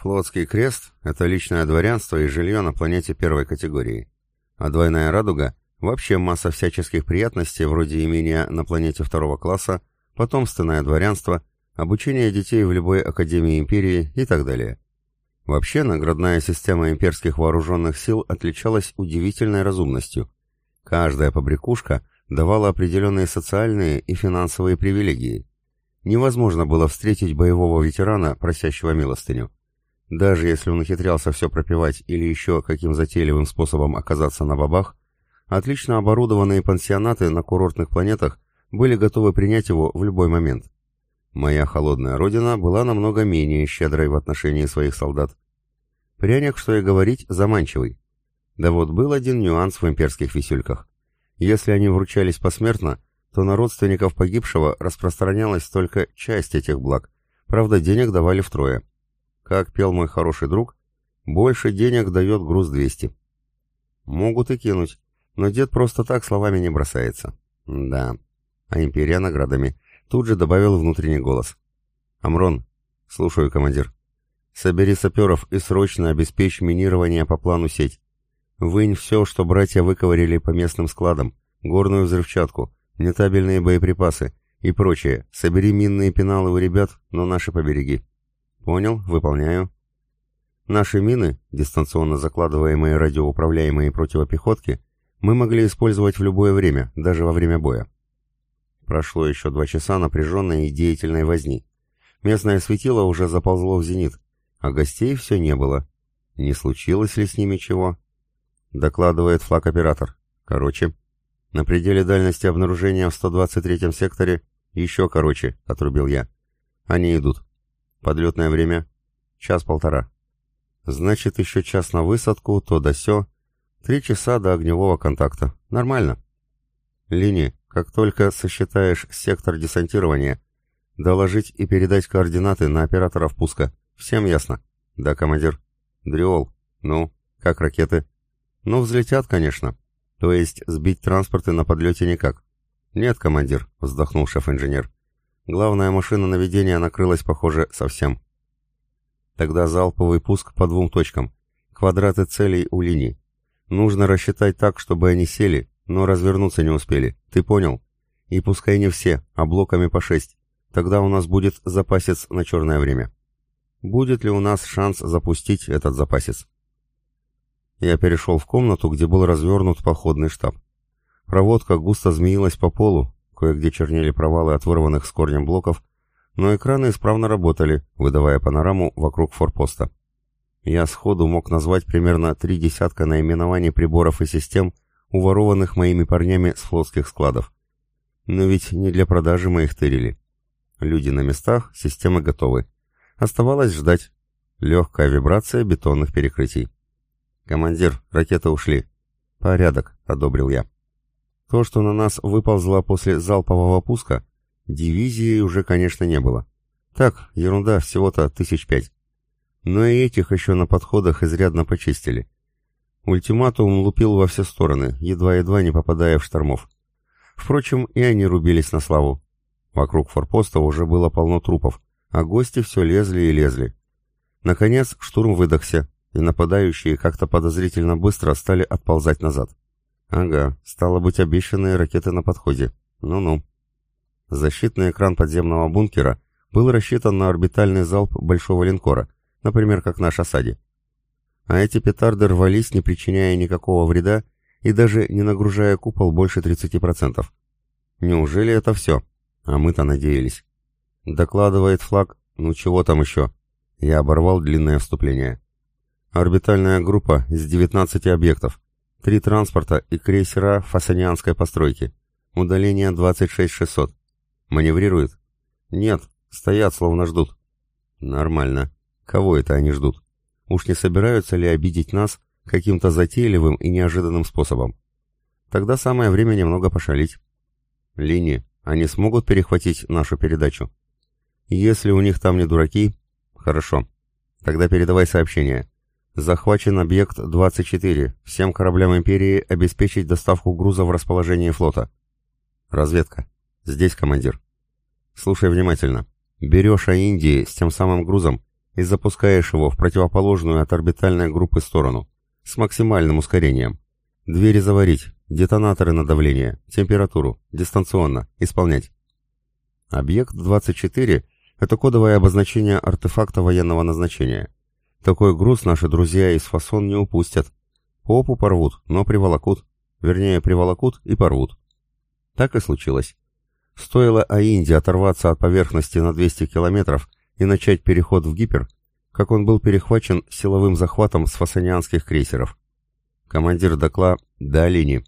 Флотский крест — это личное дворянство и жилье на планете первой категории. А двойная радуга — вообще масса всяческих приятностей, вроде имения на планете второго класса, потомственное дворянство, обучение детей в любой академии империи и так далее. Вообще, наградная система имперских вооруженных сил отличалась удивительной разумностью. Каждая побрякушка давала определенные социальные и финансовые привилегии. Невозможно было встретить боевого ветерана, просящего милостыню. Даже если он ухитрялся все пропивать или еще каким затейливым способом оказаться на бабах, отлично оборудованные пансионаты на курортных планетах были готовы принять его в любой момент. Моя холодная родина была намного менее щедрой в отношении своих солдат. Пряник, что и говорить, заманчивый. Да вот был один нюанс в имперских висюльках. Если они вручались посмертно, то на родственников погибшего распространялась только часть этих благ, правда денег давали втрое. Как пел мой хороший друг, больше денег дает груз 200. Могут и кинуть, но дед просто так словами не бросается. Да, а империя наградами. Тут же добавил внутренний голос. «Амрон, слушаю, командир. Собери саперов и срочно обеспечь минирование по плану сеть. Вынь все, что братья выковырили по местным складам, горную взрывчатку, нетабельные боеприпасы и прочее. Собери минные пеналы у ребят, но наши побереги. Понял, выполняю. Наши мины, дистанционно закладываемые радиоуправляемые противопехотки, мы могли использовать в любое время, даже во время боя. Прошло еще два часа напряженной и деятельной возни. Местное светило уже заползло в зенит, а гостей все не было. Не случилось ли с ними чего? Докладывает флаг-оператор. Короче, на пределе дальности обнаружения в 123-м секторе еще короче, отрубил я. Они идут. Подлетное время час-полтора. Значит, еще час на высадку, то да сё. Три часа до огневого контакта. Нормально. Линии, как только сосчитаешь сектор десантирования, доложить и передать координаты на оператора впуска. Всем ясно? Да, командир. Дриол. Ну, как ракеты? Ну, взлетят, конечно. То есть сбить транспорты на подлете никак. Нет, командир, вздохнул шеф-инженер. Главная машина наведения накрылась, похоже, совсем. Тогда залповый пуск по двум точкам. Квадраты целей у линий. Нужно рассчитать так, чтобы они сели, но развернуться не успели. Ты понял? И пускай не все, а блоками по шесть. Тогда у нас будет запасец на черное время. Будет ли у нас шанс запустить этот запасец? Я перешел в комнату, где был развернут походный штаб. Проводка густо змеилась по полу, кое-где чернели провалы от вырванных с корнем блоков, но экраны исправно работали, выдавая панораму вокруг форпоста. Я сходу мог назвать примерно три десятка наименований приборов и систем, уворованных моими парнями с флотских складов. Но ведь не для продажи мы их тырили. Люди на местах, системы готовы. Оставалось ждать. Легкая вибрация бетонных перекрытий. «Командир, ракеты ушли». «Порядок», — одобрил я. То, что на нас выползло после залпового пуска, дивизии уже, конечно, не было. Так, ерунда, всего-то тысяч пять. Но и этих еще на подходах изрядно почистили. Ультиматум лупил во все стороны, едва-едва не попадая в штормов. Впрочем, и они рубились на славу. Вокруг форпоста уже было полно трупов а гости все лезли и лезли. Наконец штурм выдохся, и нападающие как-то подозрительно быстро стали отползать назад. Ага, стало быть обещанные ракеты на подходе. Ну-ну. Защитный экран подземного бункера был рассчитан на орбитальный залп большого линкора, например, как наш осаде. А эти петарды рвались, не причиняя никакого вреда и даже не нагружая купол больше 30%. Неужели это все? А мы-то надеялись. Докладывает флаг. Ну чего там еще? Я оборвал длинное вступление. Орбитальная группа из 19 объектов. Три транспорта и крейсера фасанианской постройки. Удаление 26600. Маневрирует? Нет, стоят, словно ждут. Нормально. Кого это они ждут? Уж не собираются ли обидеть нас каким-то затейливым и неожиданным способом? Тогда самое время немного пошалить. Линии, они смогут перехватить нашу передачу? Если у них там не дураки... Хорошо. Тогда передавай сообщение. Захвачен объект 24. Всем кораблям Империи обеспечить доставку груза в расположение флота. Разведка. Здесь, командир. Слушай внимательно. Берешь о Индии с тем самым грузом и запускаешь его в противоположную от орбитальной группы сторону, с максимальным ускорением. Двери заварить, детонаторы на давление, температуру, дистанционно, исполнять. Объект 24 — это кодовое обозначение артефакта военного назначения. Такой груз наши друзья из Фасон не упустят. Попу порвут, но приволокут. Вернее, приволокут и порвут. Так и случилось. Стоило Аинде оторваться от поверхности на 200 километров и начать переход в гипер, как он был перехвачен силовым захватом с фасонианских крейсеров. Командир докла до линии.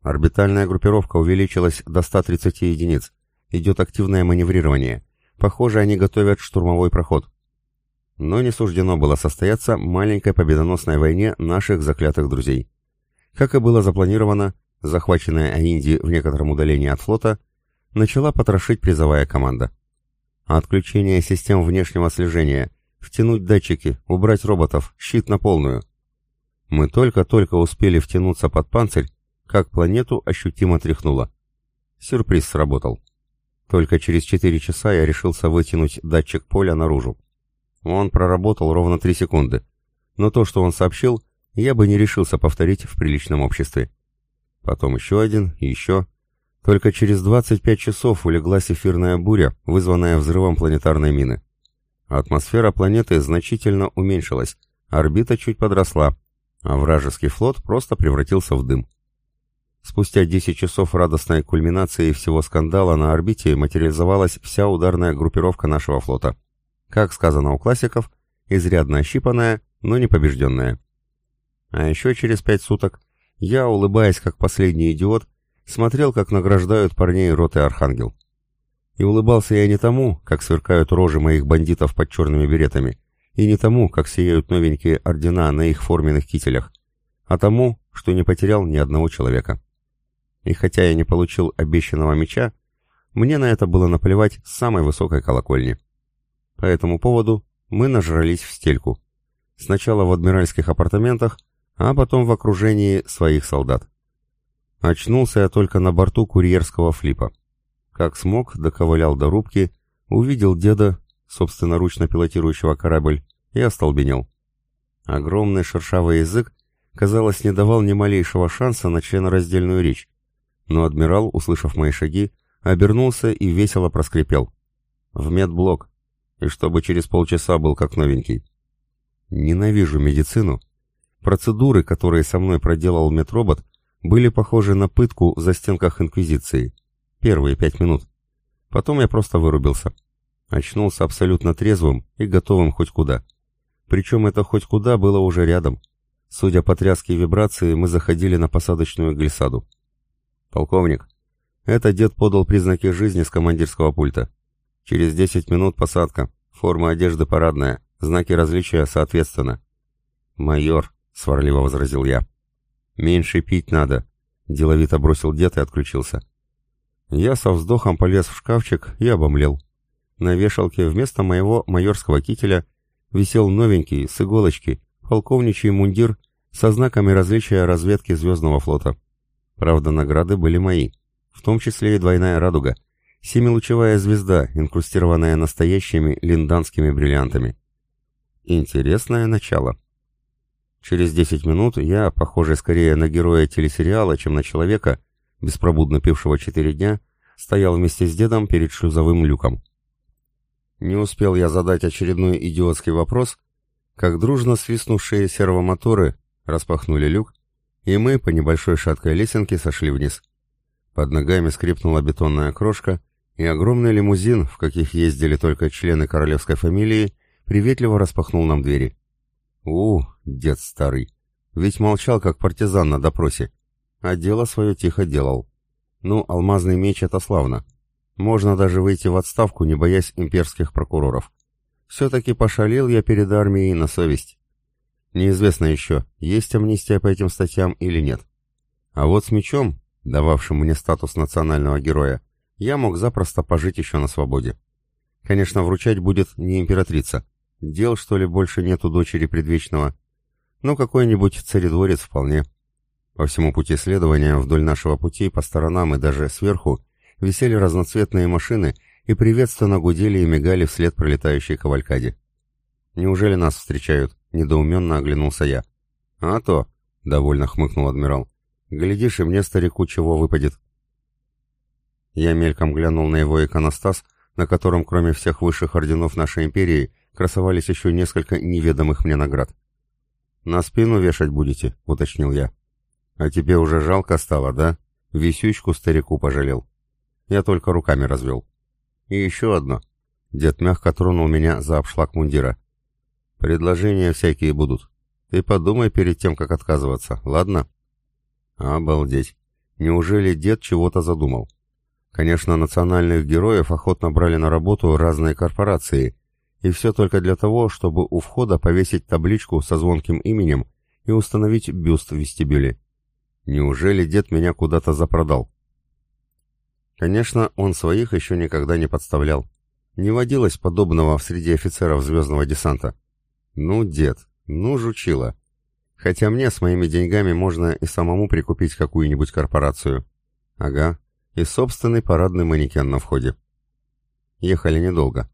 Орбитальная группировка увеличилась до 130 единиц. Идет активное маневрирование. Похоже, они готовят штурмовой проход. Но не суждено было состояться маленькой победоносной войне наших заклятых друзей. Как и было запланировано, захваченная Аинди в некотором удалении от флота, начала потрошить призовая команда. Отключение систем внешнего слежения, втянуть датчики, убрать роботов, щит на полную. Мы только-только успели втянуться под панцирь, как планету ощутимо тряхнуло. Сюрприз сработал. Только через 4 часа я решился вытянуть датчик поля наружу. Он проработал ровно 3 секунды. Но то, что он сообщил, я бы не решился повторить в приличном обществе. Потом еще один и еще. Только через 25 часов улеглась эфирная буря, вызванная взрывом планетарной мины. Атмосфера планеты значительно уменьшилась, орбита чуть подросла, а вражеский флот просто превратился в дым. Спустя 10 часов радостной кульминации всего скандала на орбите материализовалась вся ударная группировка нашего флота. Как сказано у классиков, изрядно ощипанная, но не побежденная. А еще через пять суток я, улыбаясь как последний идиот, смотрел, как награждают парней роты Архангел. И улыбался я не тому, как сверкают рожи моих бандитов под черными беретами, и не тому, как сияют новенькие ордена на их форменных кителях, а тому, что не потерял ни одного человека. И хотя я не получил обещанного меча, мне на это было наплевать с самой высокой колокольни. По этому поводу мы нажрались в стельку. Сначала в адмиральских апартаментах, а потом в окружении своих солдат. Очнулся я только на борту курьерского флипа. Как смог, доковылял до рубки, увидел деда, собственноручно пилотирующего корабль, и остолбенел. Огромный шершавый язык, казалось, не давал ни малейшего шанса на членораздельную речь. Но адмирал, услышав мои шаги, обернулся и весело проскрипел. «В медблок. И чтобы через полчаса был как новенький». Ненавижу медицину. Процедуры, которые со мной проделал медробот, были похожи на пытку в застенках Инквизиции. Первые пять минут. Потом я просто вырубился. Очнулся абсолютно трезвым и готовым хоть куда. Причем это хоть куда было уже рядом. Судя по тряске и вибрации, мы заходили на посадочную глиссаду. «Полковник, это дед подал признаки жизни с командирского пульта. Через десять минут посадка, форма одежды парадная, знаки различия соответственно». «Майор», — сварливо возразил я. «Меньше пить надо», — деловито бросил дед и отключился. Я со вздохом полез в шкафчик и обомлел. На вешалке вместо моего майорского кителя висел новенький, с иголочки, полковничий мундир со знаками различия разведки Звездного флота. Правда, награды были мои, в том числе и двойная радуга, семилучевая звезда, инкрустированная настоящими линданскими бриллиантами. Интересное начало. Через десять минут я, похожий скорее на героя телесериала, чем на человека, беспробудно пившего четыре дня, стоял вместе с дедом перед шлюзовым люком. Не успел я задать очередной идиотский вопрос, как дружно свистнувшие сервомоторы распахнули люк, и мы по небольшой шаткой лесенке сошли вниз. Под ногами скрипнула бетонная крошка, и огромный лимузин, в каких ездили только члены королевской фамилии, приветливо распахнул нам двери. У, дед старый, ведь молчал как партизан на допросе а дело свое тихо делал. Ну, алмазный меч — это славно. Можно даже выйти в отставку, не боясь имперских прокуроров. Все-таки пошалил я перед армией на совесть. Неизвестно еще, есть амнистия по этим статьям или нет. А вот с мечом, дававшим мне статус национального героя, я мог запросто пожить еще на свободе. Конечно, вручать будет не императрица. Дел, что ли, больше нет у дочери предвечного. Но какой-нибудь царедворец вполне. По всему пути следования вдоль нашего пути, по сторонам и даже сверху, висели разноцветные машины и приветственно гудели и мигали вслед пролетающей кавалькаде. Неужели нас встречают?» — недоуменно оглянулся я. «А то», — довольно хмыкнул адмирал. «Глядишь, и мне, старику, чего выпадет». Я мельком глянул на его иконостас, на котором, кроме всех высших орденов нашей империи, красовались еще несколько неведомых мне наград. «На спину вешать будете?» — уточнил я. «А тебе уже жалко стало, да?» Висючку старику пожалел. Я только руками развел. И еще одно. Дед мягко тронул меня за обшлаг мундира. Предложения всякие будут. Ты подумай перед тем, как отказываться, ладно? Обалдеть. Неужели дед чего-то задумал? Конечно, национальных героев охотно брали на работу разные корпорации, и все только для того, чтобы у входа повесить табличку со звонким именем и установить бюст в вестибюле. Неужели дед меня куда-то запродал? Конечно, он своих еще никогда не подставлял. Не водилось подобного в среде офицеров звездного десанта. Ну, дед, ну, жучила. Хотя мне с моими деньгами можно и самому прикупить какую-нибудь корпорацию. Ага, и собственный парадный манекен на входе. Ехали недолго.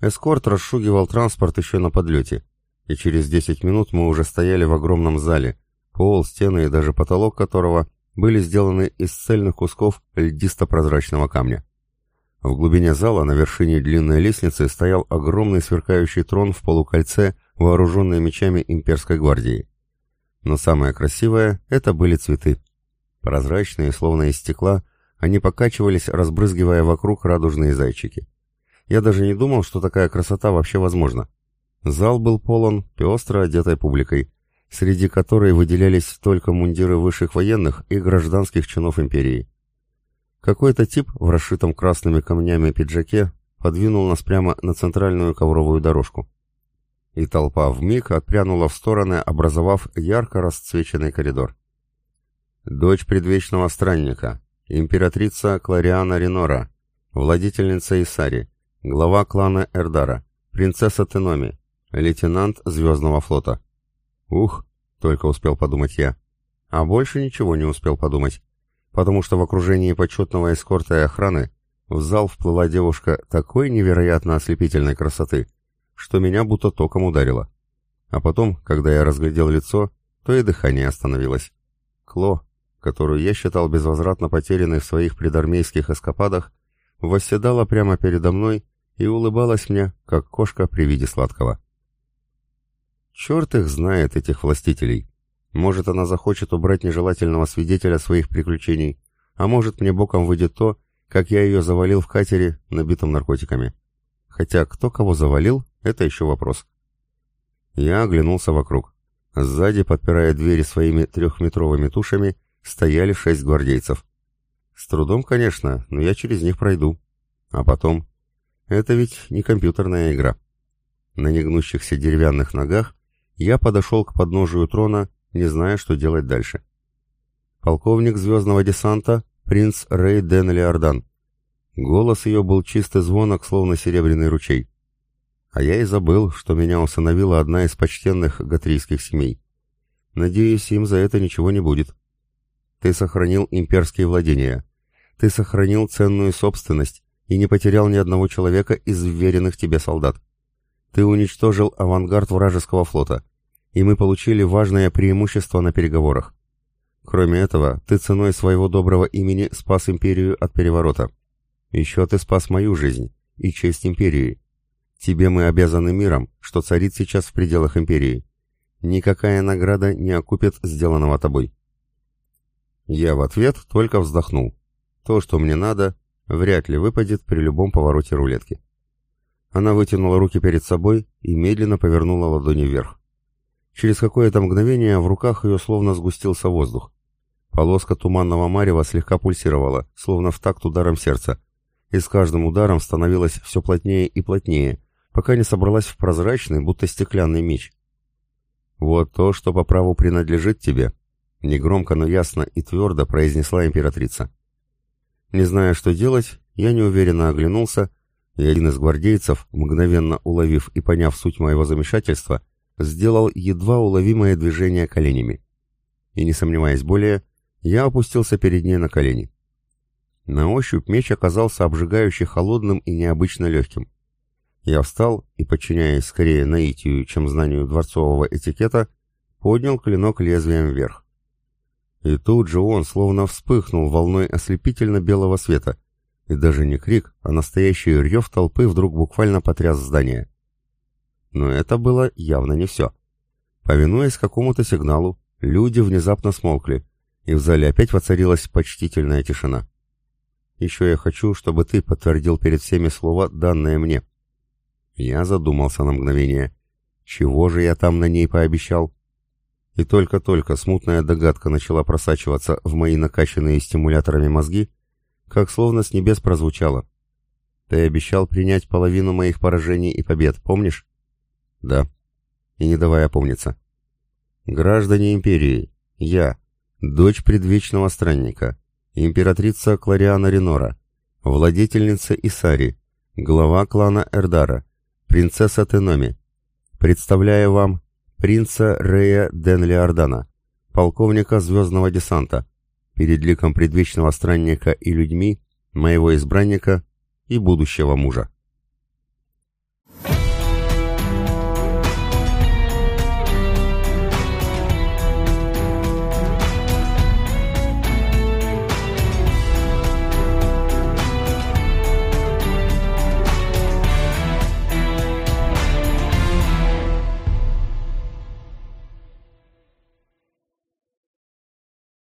Эскорт расшугивал транспорт еще на подлете, и через 10 минут мы уже стояли в огромном зале, пол, стены и даже потолок которого были сделаны из цельных кусков льдисто-прозрачного камня. В глубине зала на вершине длинной лестницы стоял огромный сверкающий трон в полукольце, вооруженный мечами имперской гвардии. Но самое красивое — это были цветы. Прозрачные, словно из стекла, они покачивались, разбрызгивая вокруг радужные зайчики. Я даже не думал, что такая красота вообще возможна. Зал был полон пестро одетой публикой, среди которой выделялись только мундиры высших военных и гражданских чинов империи. Какой-то тип в расшитом красными камнями пиджаке подвинул нас прямо на центральную ковровую дорожку. И толпа вмиг отпрянула в стороны, образовав ярко расцвеченный коридор. Дочь предвечного странника, императрица Клариана Ренора, владительница Исари, глава клана Эрдара, принцесса Теноми, лейтенант Звездного флота. Ух, только успел подумать я. А больше ничего не успел подумать, потому что в окружении почетного эскорта и охраны в зал вплыла девушка такой невероятно ослепительной красоты, что меня будто током ударило. А потом, когда я разглядел лицо, то и дыхание остановилось. Кло, которую я считал безвозвратно потерянной в своих предармейских эскападах, восседала прямо передо мной и улыбалась мне, как кошка при виде сладкого. Черт их знает, этих властителей. Может, она захочет убрать нежелательного свидетеля своих приключений, а может, мне боком выйдет то, как я ее завалил в катере, набитом наркотиками. Хотя кто кого завалил, это еще вопрос. Я оглянулся вокруг. Сзади, подпирая двери своими трехметровыми тушами, стояли шесть гвардейцев. С трудом, конечно, но я через них пройду. А потом... Это ведь не компьютерная игра. На негнущихся деревянных ногах я подошел к подножию трона, не зная, что делать дальше. Полковник звездного десанта, принц Рей Ден Леордан. Голос ее был чистый звонок, словно серебряный ручей. А я и забыл, что меня усыновила одна из почтенных гатрийских семей. Надеюсь, им за это ничего не будет. Ты сохранил имперские владения. Ты сохранил ценную собственность и не потерял ни одного человека из вверенных тебе солдат. Ты уничтожил авангард вражеского флота, и мы получили важное преимущество на переговорах. Кроме этого, ты ценой своего доброго имени спас империю от переворота. Еще ты спас мою жизнь и честь империи. Тебе мы обязаны миром, что царит сейчас в пределах империи. Никакая награда не окупит сделанного тобой. Я в ответ только вздохнул. То, что мне надо, вряд ли выпадет при любом повороте рулетки. Она вытянула руки перед собой и медленно повернула ладони вверх. Через какое-то мгновение в руках ее словно сгустился воздух. Полоска туманного марева слегка пульсировала, словно в такт ударом сердца, и с каждым ударом становилась все плотнее и плотнее, пока не собралась в прозрачный, будто стеклянный меч. «Вот то, что по праву принадлежит тебе», — негромко, но ясно и твердо произнесла императрица. Не зная, что делать, я неуверенно оглянулся и один из гвардейцев, мгновенно уловив и поняв суть моего замешательства, сделал едва уловимое движение коленями. И не сомневаясь более, я опустился перед ней на колени. На ощупь меч оказался обжигающе холодным и необычно легким. Я встал и, подчиняясь скорее наитию, чем знанию дворцового этикета, поднял клинок лезвием вверх. И тут же он словно вспыхнул волной ослепительно-белого света, и даже не крик, а настоящий рев толпы вдруг буквально потряс здание. Но это было явно не все. Повинуясь какому-то сигналу, люди внезапно смолкли, и в зале опять воцарилась почтительная тишина. Еще я хочу, чтобы ты подтвердил перед всеми слово, данное мне. Я задумался на мгновение. Чего же я там на ней пообещал? И только-только смутная догадка начала просачиваться в мои накачанные стимуляторами мозги, как словно с небес прозвучало. Ты обещал принять половину моих поражений и побед, помнишь? Да. И не давай опомниться. Граждане империи, я, дочь предвечного странника, императрица Клариана Ренора, владетельница Исари, глава клана Эрдара, принцесса Теноми, представляю вам принца Рея Денлиордана, полковника звездного десанта, перед ликом предвечного странника и людьми, моего избранника и будущего мужа.